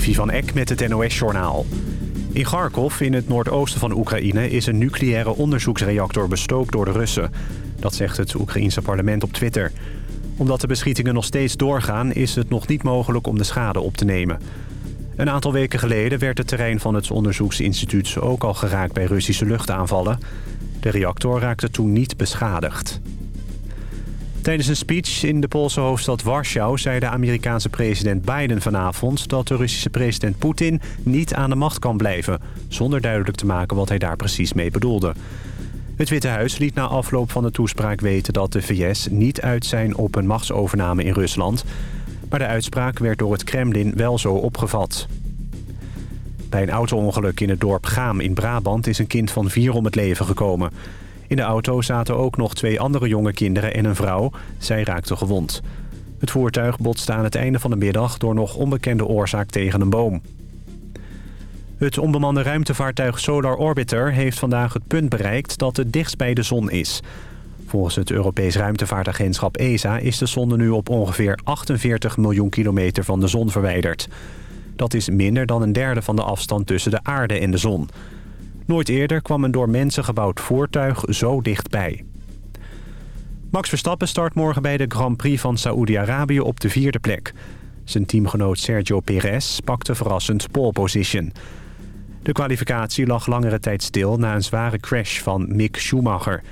Levi van Eck met het NOS-journaal. In Kharkov, in het noordoosten van Oekraïne... is een nucleaire onderzoeksreactor bestookt door de Russen. Dat zegt het Oekraïense parlement op Twitter. Omdat de beschietingen nog steeds doorgaan... is het nog niet mogelijk om de schade op te nemen. Een aantal weken geleden werd het terrein van het onderzoeksinstituut... ook al geraakt bij Russische luchtaanvallen. De reactor raakte toen niet beschadigd. Tijdens een speech in de Poolse hoofdstad Warschau... zei de Amerikaanse president Biden vanavond... dat de Russische president Poetin niet aan de macht kan blijven... zonder duidelijk te maken wat hij daar precies mee bedoelde. Het Witte Huis liet na afloop van de toespraak weten... dat de VS niet uit zijn op een machtsovername in Rusland... maar de uitspraak werd door het Kremlin wel zo opgevat. Bij een auto-ongeluk in het dorp Gaam in Brabant... is een kind van vier om het leven gekomen... In de auto zaten ook nog twee andere jonge kinderen en een vrouw. Zij raakten gewond. Het voertuig botste aan het einde van de middag door nog onbekende oorzaak tegen een boom. Het onbemande ruimtevaartuig Solar Orbiter heeft vandaag het punt bereikt dat het dichtst bij de zon is. Volgens het Europees Ruimtevaartagentschap ESA is de zonde nu op ongeveer 48 miljoen kilometer van de zon verwijderd. Dat is minder dan een derde van de afstand tussen de aarde en de zon. Nooit eerder kwam een door mensen gebouwd voertuig zo dichtbij. Max Verstappen start morgen bij de Grand Prix van Saoedi-Arabië op de vierde plek. Zijn teamgenoot Sergio Perez pakte verrassend pole position. De kwalificatie lag langere tijd stil na een zware crash van Mick Schumacher.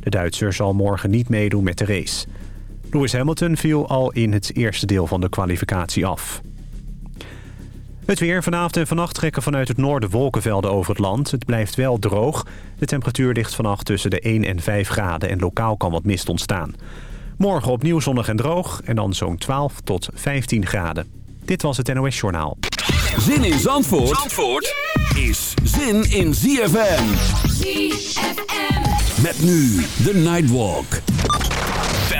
De Duitser zal morgen niet meedoen met de race. Lewis Hamilton viel al in het eerste deel van de kwalificatie af. Het weer vanavond en vannacht trekken vanuit het noorden wolkenvelden over het land. Het blijft wel droog. De temperatuur ligt vannacht tussen de 1 en 5 graden en lokaal kan wat mist ontstaan. Morgen opnieuw zonnig en droog en dan zo'n 12 tot 15 graden. Dit was het NOS Journaal. Zin in Zandvoort, Zandvoort is zin in ZFM. ZFM. Met nu de Nightwalk.